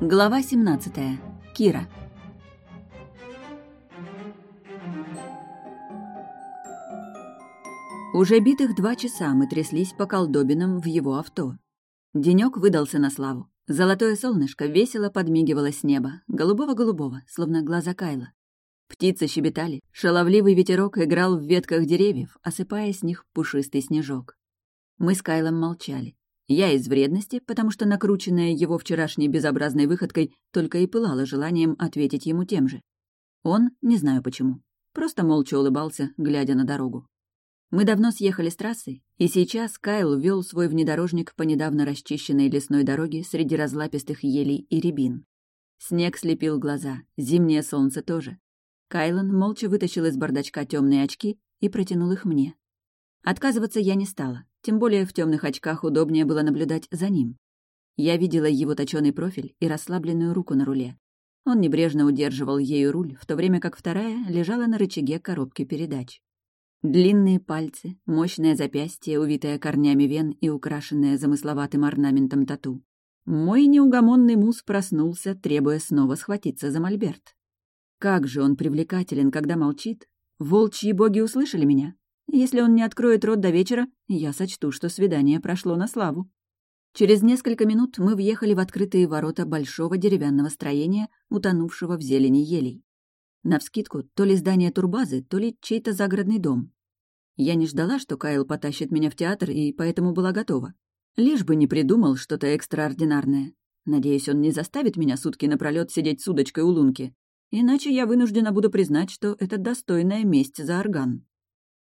Глава 17. Кира. Уже битых два часа мы тряслись по колдобинам в его авто. Денёк выдался на славу. Золотое солнышко весело подмигивало с неба, голубого-голубого, словно глаза Кайла. Птицы щебетали, шаловливый ветерок играл в ветках деревьев, осыпая с них пушистый снежок. Мы с Кайлом молчали. Я из вредности, потому что накрученная его вчерашней безобразной выходкой только и пылала желанием ответить ему тем же. Он, не знаю почему, просто молча улыбался, глядя на дорогу. Мы давно съехали с трассы, и сейчас Кайл вел свой внедорожник по недавно расчищенной лесной дороге среди разлапистых елей и рябин. Снег слепил глаза, зимнее солнце тоже. Кайлан молча вытащил из бардачка темные очки и протянул их мне. Отказываться я не стала, тем более в темных очках удобнее было наблюдать за ним. Я видела его точёный профиль и расслабленную руку на руле. Он небрежно удерживал ею руль, в то время как вторая лежала на рычаге коробки передач. Длинные пальцы, мощное запястье, увитое корнями вен и украшенное замысловатым орнаментом тату. Мой неугомонный мус проснулся, требуя снова схватиться за мольберт. Как же он привлекателен, когда молчит. Волчьи боги услышали меня. Если он не откроет рот до вечера, я сочту, что свидание прошло на славу. Через несколько минут мы въехали в открытые ворота большого деревянного строения, утонувшего в зелени елей. Навскидку, то ли здание турбазы, то ли чей-то загородный дом. Я не ждала, что Кайл потащит меня в театр, и поэтому была готова. Лишь бы не придумал что-то экстраординарное. Надеюсь, он не заставит меня сутки напролёт сидеть с удочкой у лунки. Иначе я вынуждена буду признать, что это достойная месть за орган.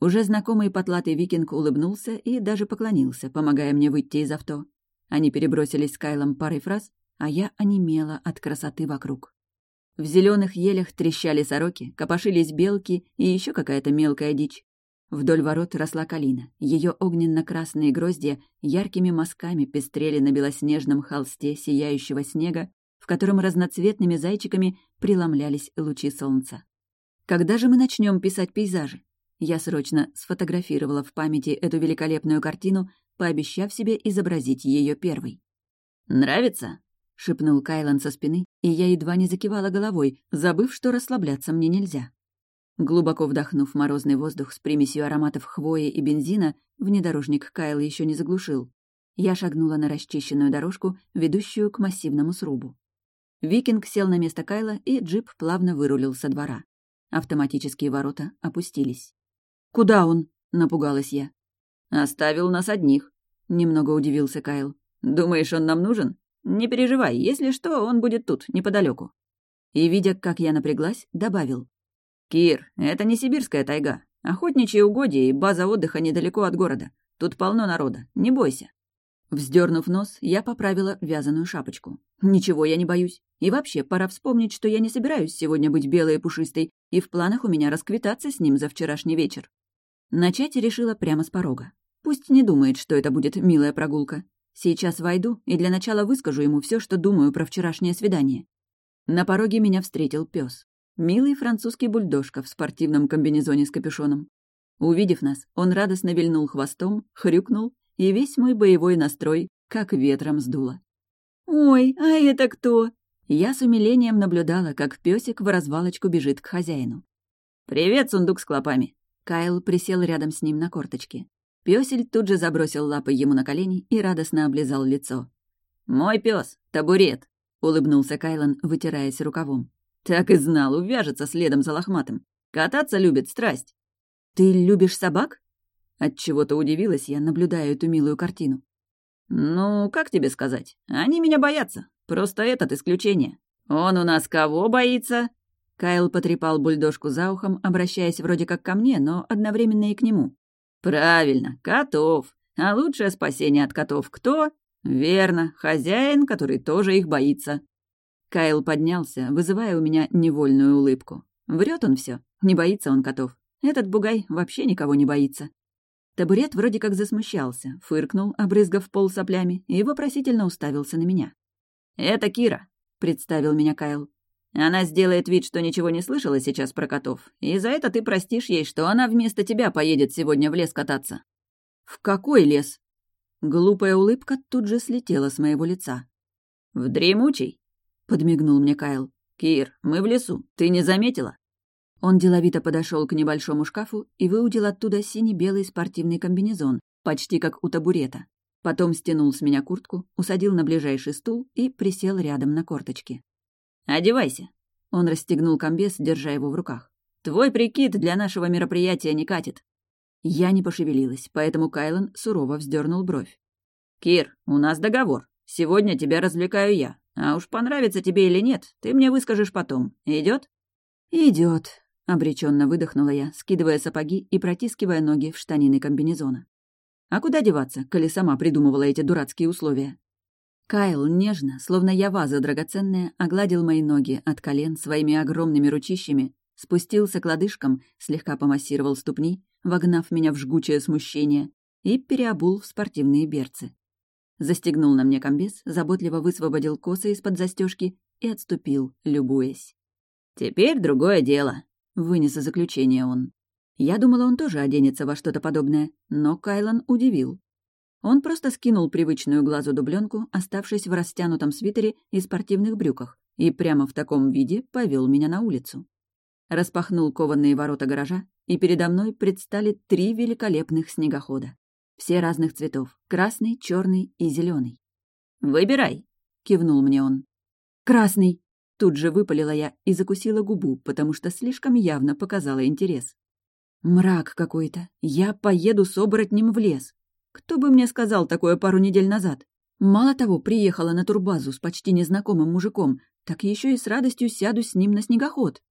Уже знакомый потлатый викинг улыбнулся и даже поклонился, помогая мне выйти из авто. Они перебросились с Кайлом парой фраз, а я онемела от красоты вокруг. В зеленых елях трещали сороки, копошились белки и еще какая-то мелкая дичь. Вдоль ворот росла калина. Ее огненно-красные гроздья яркими мазками пестрели на белоснежном холсте сияющего снега, в котором разноцветными зайчиками преломлялись лучи солнца. Когда же мы начнем писать пейзажи? Я срочно сфотографировала в памяти эту великолепную картину, пообещав себе изобразить ее первой. «Нравится?» — шепнул Кайлан со спины, и я едва не закивала головой, забыв, что расслабляться мне нельзя. Глубоко вдохнув морозный воздух с примесью ароматов хвои и бензина, внедорожник Кайл еще не заглушил. Я шагнула на расчищенную дорожку, ведущую к массивному срубу. Викинг сел на место Кайла, и джип плавно вырулил со двора. Автоматические ворота опустились. «Куда он?» — напугалась я. «Оставил нас одних», — немного удивился Кайл. «Думаешь, он нам нужен? «Не переживай, если что, он будет тут, неподалеку. И, видя, как я напряглась, добавил. «Кир, это не сибирская тайга. Охотничьи угодья и база отдыха недалеко от города. Тут полно народа, не бойся». Вздернув нос, я поправила вязаную шапочку. «Ничего я не боюсь. И вообще, пора вспомнить, что я не собираюсь сегодня быть белой и пушистой, и в планах у меня расквитаться с ним за вчерашний вечер». Начать решила прямо с порога. Пусть не думает, что это будет милая прогулка. Сейчас войду и для начала выскажу ему все, что думаю про вчерашнее свидание. На пороге меня встретил пес. Милый французский бульдожка в спортивном комбинезоне с капюшоном. Увидев нас, он радостно вильнул хвостом, хрюкнул, и весь мой боевой настрой как ветром сдуло. «Ой, а это кто?» Я с умилением наблюдала, как песик в развалочку бежит к хозяину. «Привет, сундук с клопами!» Кайл присел рядом с ним на корточки. Пёсель тут же забросил лапы ему на колени и радостно облизал лицо. «Мой пес, табурет!» — улыбнулся Кайлан, вытираясь рукавом. «Так и знал, увяжется следом за лохматым. Кататься любит страсть». «Ты любишь собак?» Отчего-то удивилась я, наблюдая эту милую картину. «Ну, как тебе сказать? Они меня боятся. Просто этот исключение. Он у нас кого боится?» Кайл потрепал бульдожку за ухом, обращаясь вроде как ко мне, но одновременно и к нему. Правильно, котов. А лучшее спасение от котов кто? Верно, хозяин, который тоже их боится. Кайл поднялся, вызывая у меня невольную улыбку. Врет он все, не боится он котов. Этот бугай вообще никого не боится. Табурет вроде как засмущался, фыркнул, обрызгав пол соплями, и вопросительно уставился на меня. «Это Кира», — представил меня Кайл. Она сделает вид, что ничего не слышала сейчас про котов, и за это ты простишь ей, что она вместо тебя поедет сегодня в лес кататься». «В какой лес?» Глупая улыбка тут же слетела с моего лица. «В дремучий», — подмигнул мне Кайл. «Кир, мы в лесу. Ты не заметила?» Он деловито подошел к небольшому шкафу и выудил оттуда синий-белый спортивный комбинезон, почти как у табурета. Потом стянул с меня куртку, усадил на ближайший стул и присел рядом на корточки. «Одевайся». Он расстегнул комбез, держа его в руках. «Твой прикид для нашего мероприятия не катит». Я не пошевелилась, поэтому Кайлан сурово вздернул бровь. «Кир, у нас договор. Сегодня тебя развлекаю я. А уж понравится тебе или нет, ты мне выскажешь потом. Идет? Идет, обреченно выдохнула я, скидывая сапоги и протискивая ноги в штанины комбинезона. А куда деваться, коли сама придумывала эти дурацкие условия? Кайл нежно, словно я ваза драгоценная, огладил мои ноги от колен своими огромными ручищами, спустился к лодыжкам, слегка помассировал ступни, вогнав меня в жгучее смущение, и переобул в спортивные берцы. Застегнул на мне комбез, заботливо высвободил косы из-под застежки и отступил, любуясь. «Теперь другое дело», — вынес заключение он. Я думала, он тоже оденется во что-то подобное, но Кайлан удивил. Он просто скинул привычную глазу дубленку, оставшись в растянутом свитере и спортивных брюках, и прямо в таком виде повел меня на улицу. Распахнул кованные ворота гаража, и передо мной предстали три великолепных снегохода. Все разных цветов — красный, черный и зеленый. «Выбирай», — кивнул мне он. «Красный!» — тут же выпалила я и закусила губу, потому что слишком явно показала интерес. «Мрак какой-то. Я поеду с оборотнем в лес. Кто бы мне сказал такое пару недель назад? Мало того, приехала на турбазу с почти незнакомым мужиком, так еще и с радостью сяду с ним на снегоход.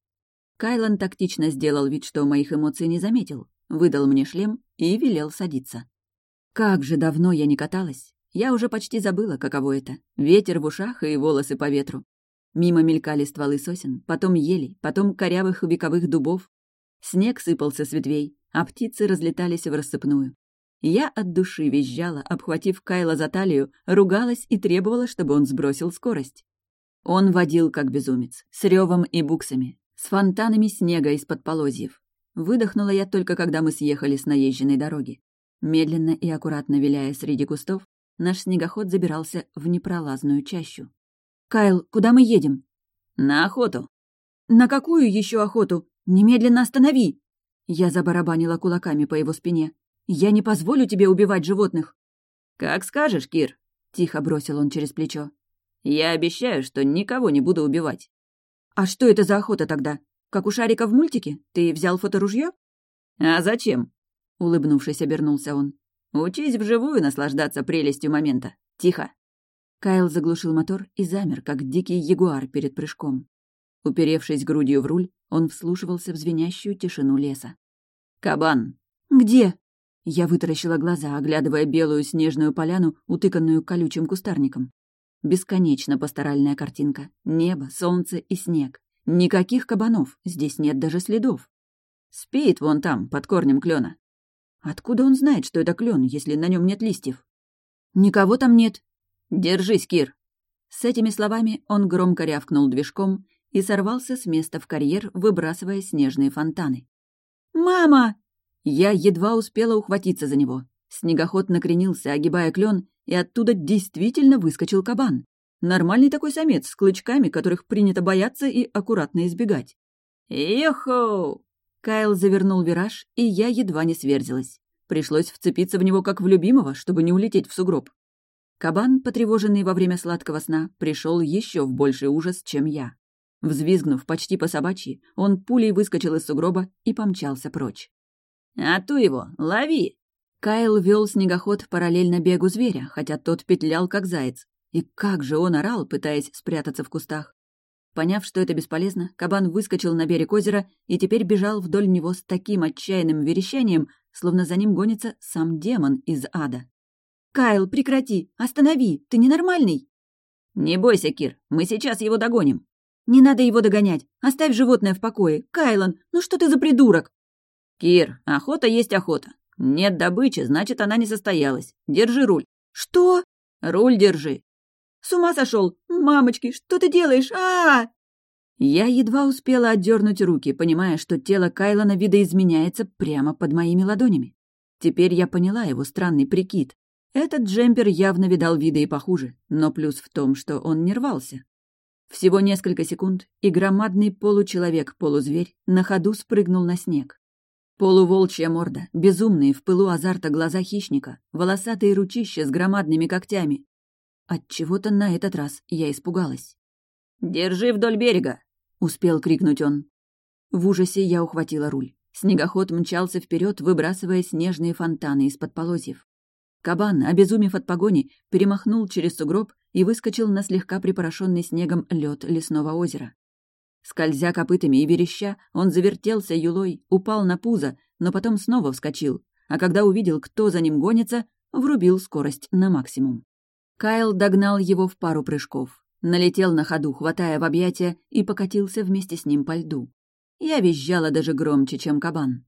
Кайлан тактично сделал вид, что моих эмоций не заметил, выдал мне шлем и велел садиться. Как же давно я не каталась. Я уже почти забыла, каково это. Ветер в ушах и волосы по ветру. Мимо мелькали стволы сосен, потом ели, потом корявых вековых дубов. Снег сыпался с ветвей, а птицы разлетались в рассыпную. Я от души визжала, обхватив Кайла за талию, ругалась и требовала, чтобы он сбросил скорость. Он водил как безумец, с ревом и буксами, с фонтанами снега из-под полозьев. Выдохнула я только, когда мы съехали с наезженной дороги. Медленно и аккуратно виляя среди кустов, наш снегоход забирался в непролазную чащу. «Кайл, куда мы едем?» «На охоту». «На какую еще охоту? Немедленно останови!» Я забарабанила кулаками по его спине. Я не позволю тебе убивать животных!» «Как скажешь, Кир!» — тихо бросил он через плечо. «Я обещаю, что никого не буду убивать». «А что это за охота тогда? Как у Шарика в мультике? Ты взял фоторужье?» «А зачем?» — улыбнувшись, обернулся он. «Учись вживую наслаждаться прелестью момента. Тихо!» Кайл заглушил мотор и замер, как дикий ягуар перед прыжком. Уперевшись грудью в руль, он вслушивался в звенящую тишину леса. «Кабан!» «Где?» Я вытаращила глаза, оглядывая белую снежную поляну, утыканную колючим кустарником. Бесконечно пасторальная картинка. Небо, солнце и снег. Никаких кабанов, здесь нет даже следов. Спит вон там, под корнем клена. Откуда он знает, что это клен, если на нем нет листьев? Никого там нет. Держись, Кир. С этими словами он громко рявкнул движком и сорвался с места в карьер, выбрасывая снежные фонтаны. «Мама!» Я едва успела ухватиться за него. Снегоход накренился, огибая клен, и оттуда действительно выскочил кабан. Нормальный такой самец с клычками, которых принято бояться и аккуратно избегать. «Еху!» Кайл завернул вираж, и я едва не сверзилась. Пришлось вцепиться в него как в любимого, чтобы не улететь в сугроб. Кабан, потревоженный во время сладкого сна, пришел еще в больший ужас, чем я. Взвизгнув почти по собачьи, он пулей выскочил из сугроба и помчался прочь. «А ту его, лови!» Кайл вел снегоход параллельно бегу зверя, хотя тот петлял как заяц. И как же он орал, пытаясь спрятаться в кустах. Поняв, что это бесполезно, кабан выскочил на берег озера и теперь бежал вдоль него с таким отчаянным верещанием, словно за ним гонится сам демон из ада. «Кайл, прекрати! Останови! Ты ненормальный!» «Не бойся, Кир, мы сейчас его догоним!» «Не надо его догонять! Оставь животное в покое! Кайлан, ну что ты за придурок?» «Кир, охота есть охота. Нет добычи, значит, она не состоялась. Держи руль». «Что?» «Руль держи». «С ума сошел! Мамочки, что ты делаешь? а, -а, -а Я едва успела отдернуть руки, понимая, что тело Кайлона видоизменяется прямо под моими ладонями. Теперь я поняла его странный прикид. Этот джемпер явно видал виды и похуже, но плюс в том, что он не рвался. Всего несколько секунд, и громадный получеловек-полузверь на ходу спрыгнул на снег. Полуволчья морда, безумные в пылу азарта глаза хищника, волосатые ручища с громадными когтями. От чего то на этот раз я испугалась. «Держи вдоль берега!» — успел крикнуть он. В ужасе я ухватила руль. Снегоход мчался вперед, выбрасывая снежные фонтаны из-под полозьев. Кабан, обезумев от погони, перемахнул через сугроб и выскочил на слегка припорошенный снегом лед лесного озера. Скользя копытами и вереща, он завертелся юлой, упал на пузо, но потом снова вскочил, а когда увидел, кто за ним гонится, врубил скорость на максимум. Кайл догнал его в пару прыжков, налетел на ходу, хватая в объятия, и покатился вместе с ним по льду. Я визжала даже громче, чем кабан.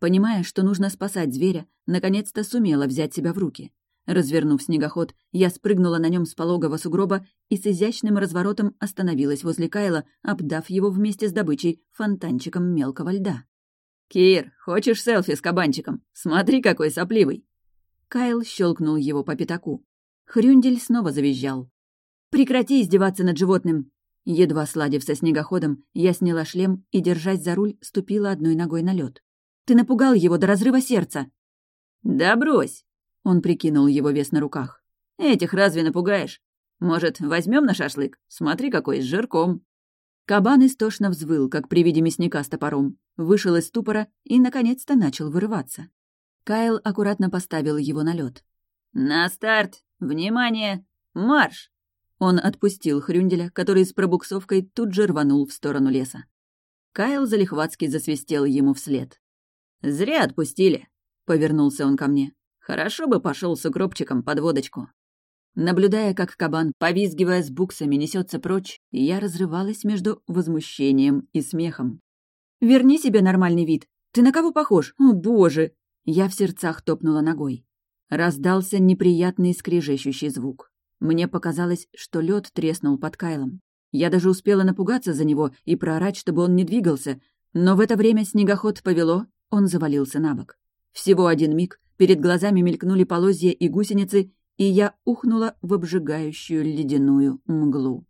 Понимая, что нужно спасать зверя, наконец-то сумела взять себя в руки. Развернув снегоход, я спрыгнула на нем с пологого сугроба и с изящным разворотом остановилась возле Кайла, обдав его вместе с добычей фонтанчиком мелкого льда. «Кир, хочешь селфи с кабанчиком? Смотри, какой сопливый!» Кайл щелкнул его по пятаку. Хрюндель снова завизжал. «Прекрати издеваться над животным!» Едва сладив со снегоходом, я сняла шлем и, держась за руль, ступила одной ногой на лед. Ты напугал его до разрыва сердца!» «Да брось!» — он прикинул его вес на руках. «Этих разве напугаешь? Может, возьмем на шашлык? Смотри, какой, с жирком!» Кабан истошно взвыл, как при виде мясника с топором, вышел из ступора и, наконец-то, начал вырываться. Кайл аккуратно поставил его на лед. «На старт! Внимание! Марш!» Он отпустил Хрюнделя, который с пробуксовкой тут же рванул в сторону леса. Кайл залихватски засвистел ему вслед. «Зря отпустили», — повернулся он ко мне. «Хорошо бы пошел с укропчиком под водочку». Наблюдая, как кабан, повизгивая с буксами, несется прочь, я разрывалась между возмущением и смехом. «Верни себе нормальный вид! Ты на кого похож? О, боже!» Я в сердцах топнула ногой. Раздался неприятный скрежещущий звук. Мне показалось, что лед треснул под Кайлом. Я даже успела напугаться за него и проорать, чтобы он не двигался, но в это время снегоход повело, он завалился на бок. Всего один миг, перед глазами мелькнули полозья и гусеницы, и я ухнула в обжигающую ледяную мглу.